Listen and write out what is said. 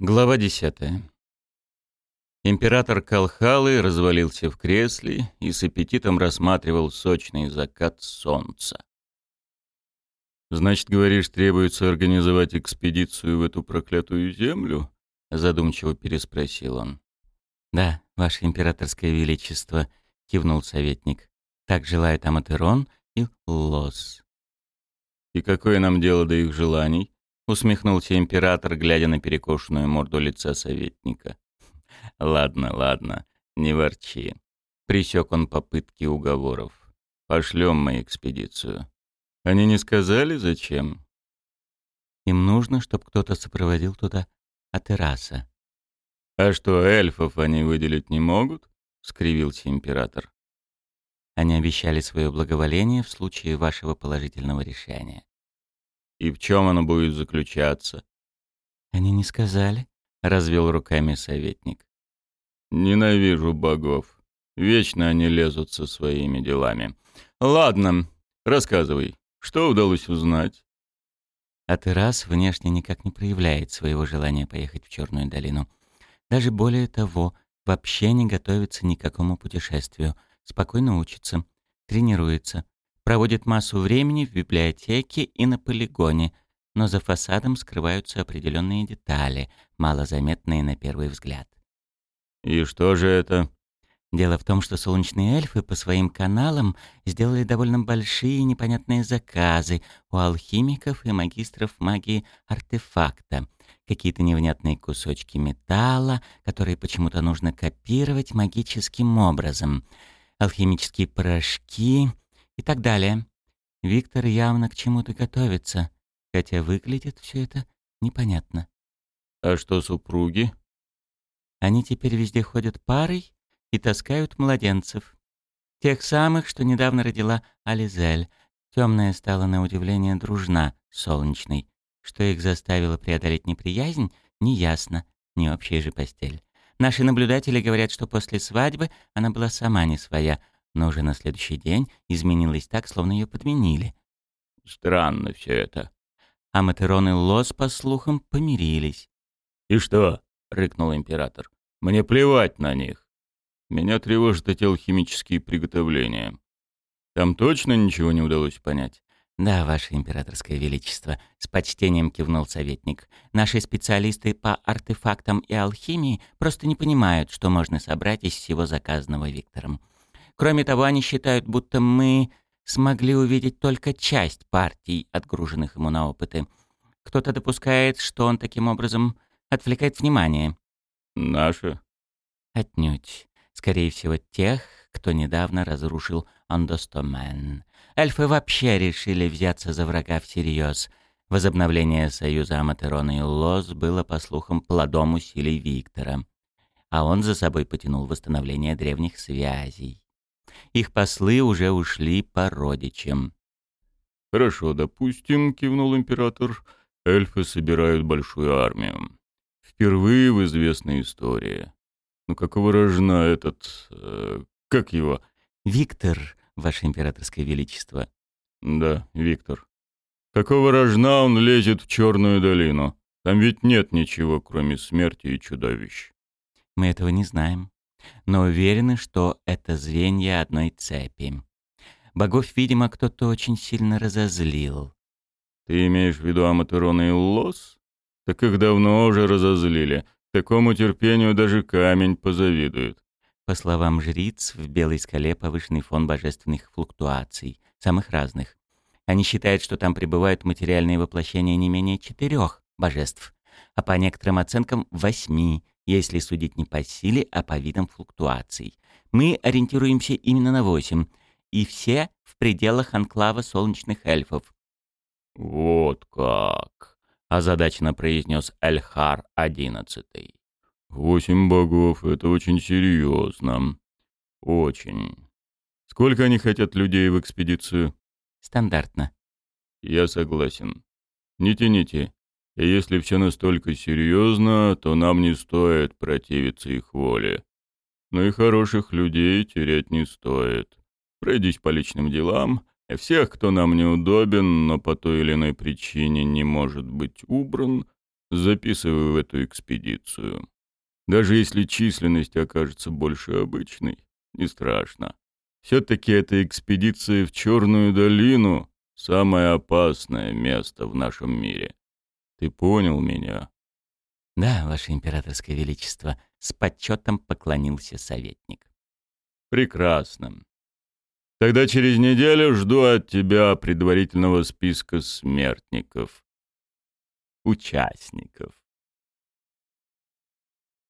Глава 10. Император Калхалы развалился в кресле и с аппетитом рассматривал сочный закат солнца. «Значит, говоришь, требуется организовать экспедицию в эту проклятую землю?» — задумчиво переспросил он. «Да, ваше императорское величество», — кивнул советник. «Так желает Аматерон и Лос». «И какое нам дело до их желаний?» Усмехнулся император, глядя на перекошенную морду лица советника. Ладно, ладно, не ворчи. Присек он попытки уговоров. Пошлем мы экспедицию. Они не сказали, зачем? Им нужно, чтобы кто-то сопроводил туда Атераса. А что, эльфов они выделить не могут? скривился император. Они обещали свое благоволение в случае вашего положительного решения. И в чем оно будет заключаться? Они не сказали, развел руками советник. Ненавижу богов. Вечно они лезут со своими делами. Ладно, рассказывай, что удалось узнать? А Террас внешне никак не проявляет своего желания поехать в Черную долину. Даже более того, вообще не готовится ни к какому путешествию. Спокойно учится, тренируется, проводит массу времени в библиотеке и на полигоне, но за фасадом скрываются определенные детали, малозаметные на первый взгляд. «И что же это?» Дело в том, что солнечные эльфы по своим каналам сделали довольно большие непонятные заказы у алхимиков и магистров магии артефакта. Какие-то невнятные кусочки металла, которые почему-то нужно копировать магическим образом. Алхимические порошки, и так далее. Виктор явно к чему-то готовится, хотя выглядит все это непонятно. А что супруги? Они теперь везде ходят парой и таскают младенцев. Тех самых, что недавно родила Ализель. Темная стала на удивление дружна солнечной. Что их заставило преодолеть неприязнь, неясно, не общая же постель. Наши наблюдатели говорят, что после свадьбы она была сама не своя, но уже на следующий день изменилась так, словно ее подменили. Странно все это. А Матерон и Лос, по слухам, помирились. «И что?» — рыкнул император. «Мне плевать на них. Меня тревожат эти алхимические приготовления. Там точно ничего не удалось понять?» «Да, Ваше Императорское Величество», — с почтением кивнул советник. «Наши специалисты по артефактам и алхимии просто не понимают, что можно собрать из всего заказанного Виктором. Кроме того, они считают, будто мы смогли увидеть только часть партий, отгруженных ему на опыты. Кто-то допускает, что он таким образом отвлекает внимание. Наши? Отнюдь. Скорее всего, тех, кто недавно разрушил Андостомен. Эльфы вообще решили взяться за врага всерьез. Возобновление союза Аматерона и Лоз было, по слухам, плодом усилий Виктора. А он за собой потянул восстановление древних связей. Их послы уже ушли по родичам. «Хорошо, допустим», — кивнул император, — «эльфы собирают большую армию. Впервые в известной истории. Ну какого рожна этот... Э, как его?» «Виктор, ваше императорское величество». «Да, Виктор. Какого рожна он лезет в Черную долину? Там ведь нет ничего, кроме смерти и чудовищ». «Мы этого не знаем но уверены, что это звенья одной цепи. Богов, видимо, кто-то очень сильно разозлил. «Ты имеешь в виду Аматерона и Лос? Так их давно уже разозлили. Такому терпению даже камень позавидует». По словам жриц, в Белой скале повышенный фон божественных флуктуаций, самых разных. Они считают, что там пребывают материальные воплощения не менее четырех божеств, а по некоторым оценкам восьми, если судить не по силе, а по видам флуктуаций. Мы ориентируемся именно на восемь, и все в пределах анклава солнечных эльфов. «Вот как!» — озадаченно произнес Эльхар одиннадцатый. «Восемь богов — это очень серьезно. Очень. Сколько они хотят людей в экспедицию?» «Стандартно». «Я согласен. Не тяните. И если все настолько серьезно, то нам не стоит противиться их воле. Но и хороших людей терять не стоит. Пройдись по личным делам, и всех, кто нам неудобен, но по той или иной причине не может быть убран, записывай в эту экспедицию. Даже если численность окажется больше обычной, не страшно. Все-таки эта экспедиция в Черную долину — самое опасное место в нашем мире. Ты понял меня? Да, Ваше Императорское Величество, с почетом поклонился советник. Прекрасно. Тогда через неделю жду от тебя предварительного списка смертников. Участников.